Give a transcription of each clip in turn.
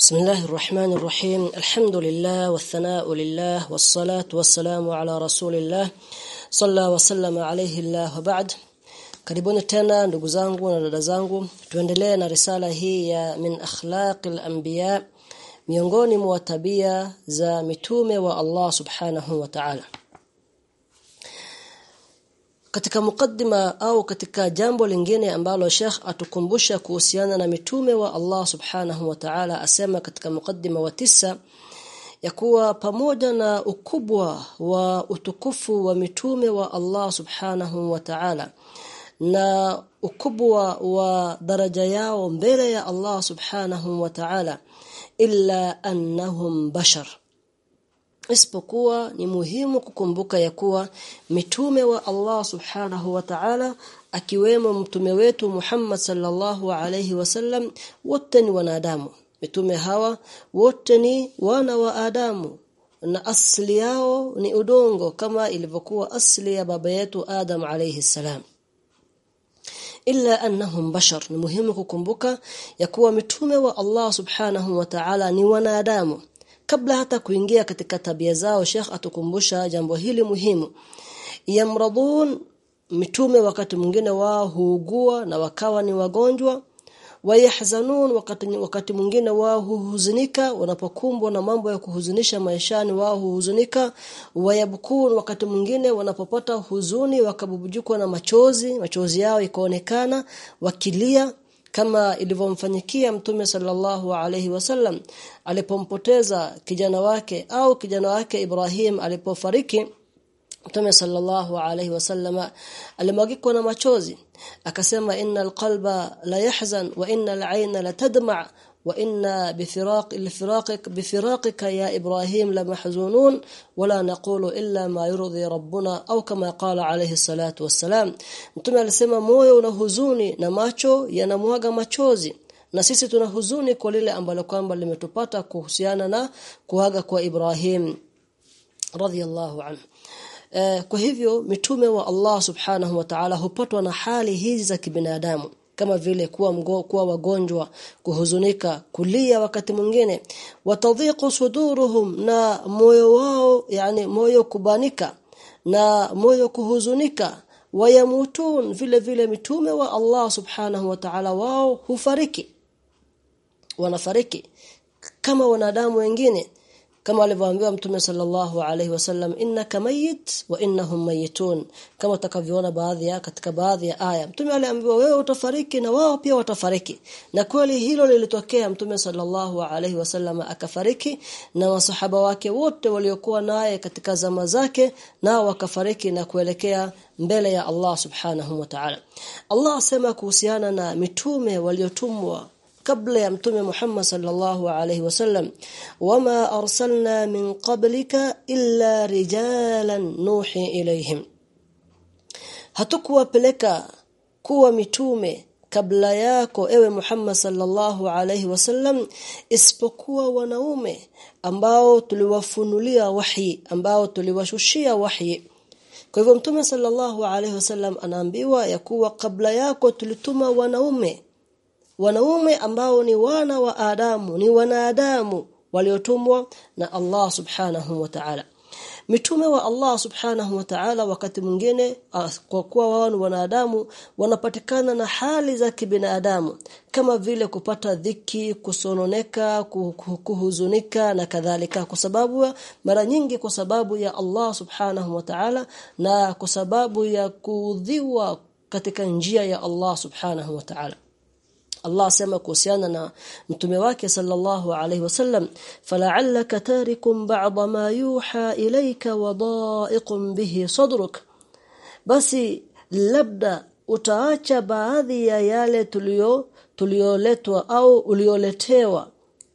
بسم الله الرحمن الرحيم الحمد لله والثناء لله والصلاة والسلام على رسول الله صلى وسلم عليه الله وبعد karibuni tena ndugu zangu na dada zangu tuendelee na risala hii ya min akhlaqil anbiya miongoni mwa tabia za mitume wa Allah subhanahu wa ta'ala katika mukaddima au katika jambo lingine ambalo Sheikh atukumbusha kuhusiana na mitume wa Allah Subhanahu wa Ta'ala asema katika mukaddima wa tisa ya kuwa pamoja na ukubwa wa utukufu wa mitume wa Allah Subhanahu wa Ta'ala na ukubwa wa daraja yao mbele ya Allah Subhanahu wa Ta'ala illa annahum bashar isipokuwa ni muhimu kukumbuka ya kuwa mitume wa Allah subhanahu wa ta'ala akiwemo mtume wetu Muhammad sallallahu alayhi wasallam wote ni wanadamu. Mitume hawa wote ni wana wa Adamu na asli yao ni udongo kama ilivyokuwa asli ya baba yetu Adam alayhi salam. Illa annahum bashar ni muhimu kukumbuka ya kuwa mitume wa Allah subhanahu wa ta'ala ni wanadamu kabla hata kuingia katika tabia zao Sheikh atukumbusha jambo hili muhimu. Yamradun mitume wakati mwingine wao huugua na wakawa ni wagonjwa. Wayahzanun wakati wakati mwingine wao huhuzunika. Wanapokumbwa na mambo ya kuhuzunisha maishani wao huhuzunika. Wayabkun wakati mwingine wanapopata huzuni wakabubujukwa na machozi. Machozi yao ikaonekana wakilia kama ilivyomfanyikia mtume sallallahu alayhi wasallam alipompoteza kijana wake au kijana wake Ibrahim alipofariki Mtume sallallahu alayhi wasallam alimwagikwa na machozi akasema innal qalba la yahzan wa innal ayna la tadma inna bifiraq ilfiraqik bifiraqika ya Ibrahim lamahzunun wala naqulu illa ma yurdi rabbuna au kama qala alayhi salatu wassalam. Mtume alisema moyo una huzuni na macho yanamwaga machozi na sisi tuna huzuni kwa lile ambalo kwamba limetupata kuhusiana na kuaga kwa Ibrahim. Radhiyallahu anhu. Eh, kwa hivyo mitume wa Allah subhanahu wa ta'ala hupatwa na hali hizi za kibinadamu kama vile kuwa mgo, kuwa wagonjwa kuhuzunika kulia wakati mwingine. Watadhiqu suduruhum na moyo wao yani moyo kubanika na moyo kuhuzunika. Wayamutun vile vile mitume wa Allah subhanahu wa ta'ala wao hufariki wanafariki. Kama wanadamu wengine kama alivyoambiwa mtume sallallahu alaihi wasallam innaka mayit wa innahum mayitun kama utakavyoona baadhi ya katika baadhi ya aya mtume aliambiwa wewe utafariki na wao pia watafariki. Na kweli hilo lilitokea mtume sallallahu alaihi wasallam akafariki na wasahaba wake wote waliokuwa naye katika zama zake nao wakafariki na kuelekea mbele ya Allah subhanahu wa ta'ala. Allah asema kuhusiana na mitume waliotumwa kabla ya mtume Muhammad sallallahu alaihi wasallam wama arsalna min qablika illa rijalan nuhi ilaihim hatukuwapeleka kuwa mitume kabla yako ewe Muhammad sallallahu alaihi wasallam isipokuwa wanaume ambao tuliwafunulia wahi ambao tuliwashushia wahi. Kwa hivyo mtume sallallahu alaihi wasallam anaambiwa ya kuwa kabla yako tulituma wanaume wanaume ambao ni wana wa Adamu ni wanadamu waliotumwa na Allah subhanahu wa ta'ala. Mitume wa Allah subhanahu wa ta'ala wakati mwingine kwa kuwa wao ni wanadamu wanapatikana na hali za kibinadamu kama vile kupata dhiki kusononeka kuhuzunika na kadhalika. Kwa sababu mara nyingi kwa sababu ya Allah subhanahu wa ta'ala na kwa sababu ya kuudhiwa katika njia ya Allah subhanahu wa ta'ala Allah asema kuhusiana na mtume wake sallallahu alayhi wasallam fala'allaka tarikum ba'd ma yuha ilayka wa da'iqun bihi sadruk basi labda utaacha baadhi ya yale tulio tulioletwa au ulioletewa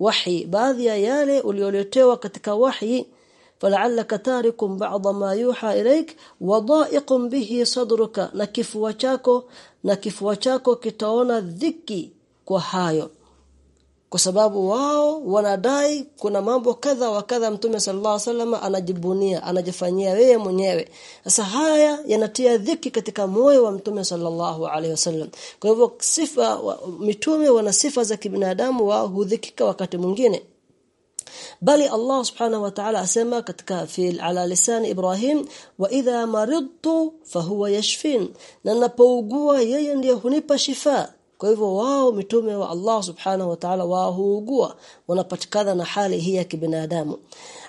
wahi baadhi ya yale ulioletewa katika wahi fala'allaka tarikum ba'd ma yuha ilaik wa da'iqun bihi sadruka na kifua chako na kifua chako kitaona dhiki kwa hayo. Kwa sababu wao wanadai kuna mambo kadha wa kadha mtume sallallahu alaihi wasallam anajibunia anajifanyia yeye mwenyewe. Sasa haya yanatia dhiki katika moyo wa mtume sallallahu alaihi wasallam. Kwa hivyo sifa wa, mitume wana sifa za kibinadamu wao hudhikika wakati mwingine bali Allah subhanahu wa ta'ala asema katika fil ala lisan Ibrahim wa idha maridtu fahuwa yashfin. Na napougua yeye ndiye hunipa shifa. Kwa hivyo wao mitume wa Allah subhanahu wa ta'ala wao huugua. Wanapatikana na hali hii ya kibinadamu.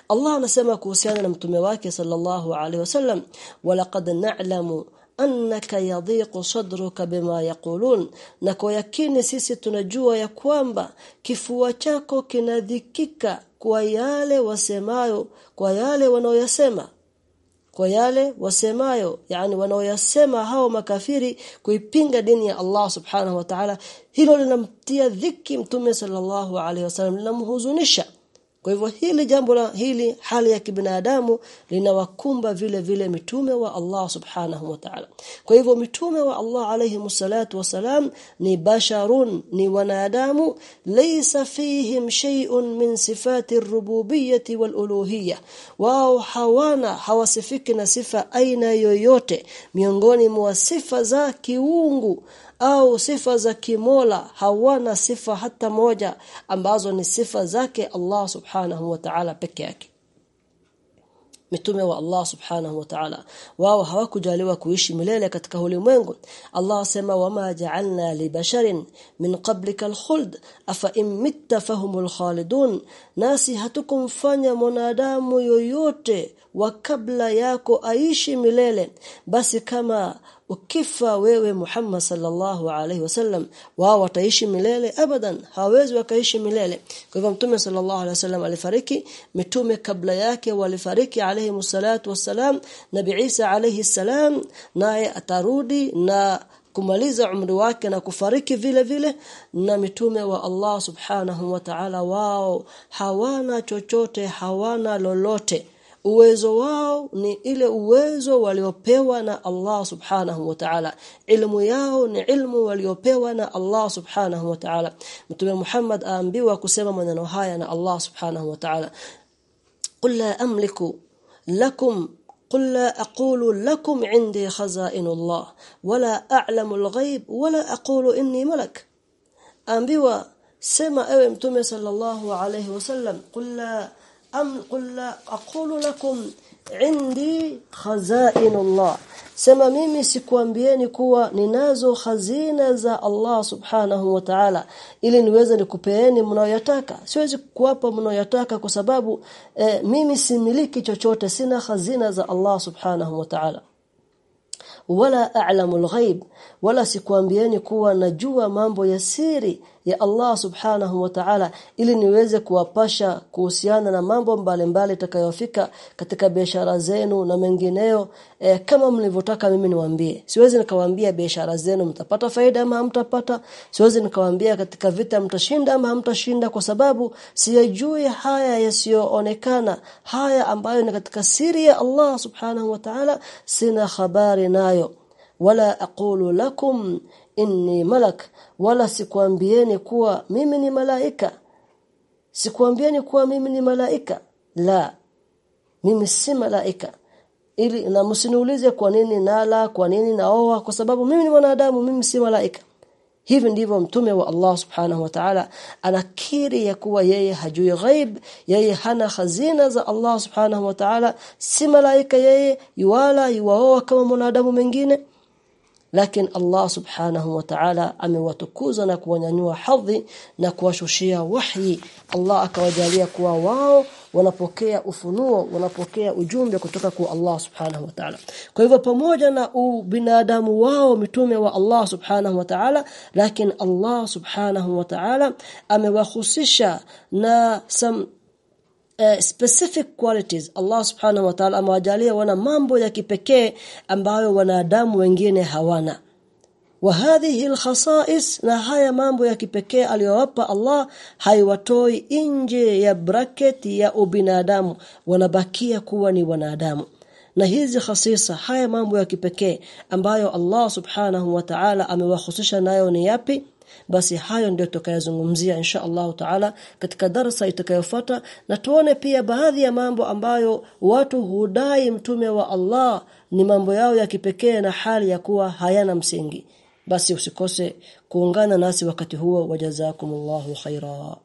Allah anasema kuhusiana na mtume wake sallallahu alaihi wasallam walaqad na'lamu annaka yadhiqu sadruka bima yaqulun. Na kwa yakini sisi tunajua ya kwamba kifua chako kinadhikika kwa yale wasemayo kwa yale wanaoyasema. Kwa yale wasemayo yani wanaoyasema hao makafiri kuipinga dini ya Allah subhanahu wa ta'ala hilo linamtia dhiki mtume sallallahu alaihi wasallam linamhuzunisha kwa hivyo hili jambo la hili hali ya kibinadamu linawakumba vile vile mitume wa Allah subhanahu wa ta'ala. Kwa hivyo mitume wa Allah alayhi msalatu wasalam ni basharun ni wanadamu laysa fihim shay'un min sifati ar-rububiyyah wal-uluhiyyah. Wao hawana hawasifiki na sifa aina yoyote miongoni mwa sifa za kiungu au sifa za kimola hawana sifa hata moja ambazo ni sifa zake Allah subhanahu wa ta'ala peke yake. Mitume wa Allah subhanahu wa ta'ala wao hawakujaliwa kuishi milele katika ulimwengu. Allah asema wama ja'alna li basharin min qablika al-khuld afa in mitta fahumul khalidun nasi hatukumfanya mwanadamu yoyote wa kabla yako aishi milele. Basi kama ukifa wewe Muhammad sallallahu alaihi wasallam wao wataishi milele abadan hawezi wakaishi milele. Kwa hivyo mtume sallallahu alaihi wasallam alifariki mitume kabla yake walifariki alayhi msalatu wassalam nabi Isa alaihi salam naye atarudi na kumaliza umri wake na kufariki vile vile na mitume wa Allah subhanahu wa ta'ala wao hawana chochote hawana lolote uwezo wao ni ile uwezo waliopewa na Allah subhanahu wa ta'ala ilmu yao ni ilmu waliopewa na Allah subhanahu wa ta'ala mtume Muhammad aambiwa kusema maneno haya na Allah subhanahu wa ta'ala qul la amliku lakum قل لا أقول لكم عندي خزائن الله ولا أعلم الغيب ولا أقول إني ملك أنبيوا سما أوي متومه صلى الله عليه وسلم قل لا am qul aqulu lakum indi khazain Allah sema mimi sikuambieni kuwa ninazo hazina za Allah subhanahu wa ta'ala ili niweze nikupeeni mnayoyataka siwezi kuwapa mnayoyataka kwa sababu eh, mimi similiki chochote sina hazina za Allah subhanahu wa ta'ala wala a'lamu al-ghaib wala sikuambieni kuwa najua mambo ya siri ya Allah subhanahu wa ta'ala ili niweze kuwapasha kuhusiana na mambo mbalimbali takayofika katika biashara zenu na mengineyo. E, kama mlivyotaka mimi niwaambie. Siwezi nikawaambia biashara zenu mtapata faida ama hamtapata. Siwezi nikawaambia katika vita mtashinda ama hamtashinda kwa sababu siyajui haya yasiyoonekana haya ambayo ni katika siri ya Allah subhanahu wa ta'ala sina habari nayo. Wala aqulu lakum inni malak wala sikuambieni kuwa mimi ni malaika. Sikuambieni kuwa mimi ni malaika? La mimi si malaika. Ili na msiniulize kwa nini nala kwa nini naoa kwa sababu mimi ni mwanadamu mimi si malaika. Hivi ndivyo mtume wa Allah subhanahu wa ta'ala anakiri ya kuwa yeye hajui ghaib yeye hana hazina za Allah subhanahu wa ta'ala. Si malaika yeye yuwala yuwaoa kama mwanadamu mwingine lakini Allah subhanahu wa ta'ala amewatukuza na kuwanyanyua hadhi na kuwashushia wahyi. Allah akawajalia kuwa wao wanapokea ufunuo wanapokea ujumbe kutoka kwa Allah subhanahu wa ta'ala. Kwa hivyo pamoja na binadamu wao mitume wa Allah subhanahu wa ta'ala lakini Allah subhanahu wa ta'ala amewahusisha na some Uh, specific qualities. Allah subhanahu wa ta'ala amewajalia wana mambo ya kipekee ambayo wanadamu wengine hawana. Wa hadhihi alkhasa'is na haya mambo ya kipekee aliyowapa Allah haiwatoi nje ya bracket ya ubinadamu. Wanabakia kuwa ni wanadamu. Na hizi khasisa haya mambo ya kipekee ambayo Allah subhanahu wa ta'ala amewahusisha nayo ni yapi basi hayo ndio tutakayozungumzia insha Allah taala katika darasa itakayofuata na tuone pia baadhi ya mambo ambayo watu hudai mtume wa Allah ni mambo yao ya kipekee na hali ya kuwa hayana msingi. Basi usikose kuungana nasi wakati huo. Wajazakumullahu khaira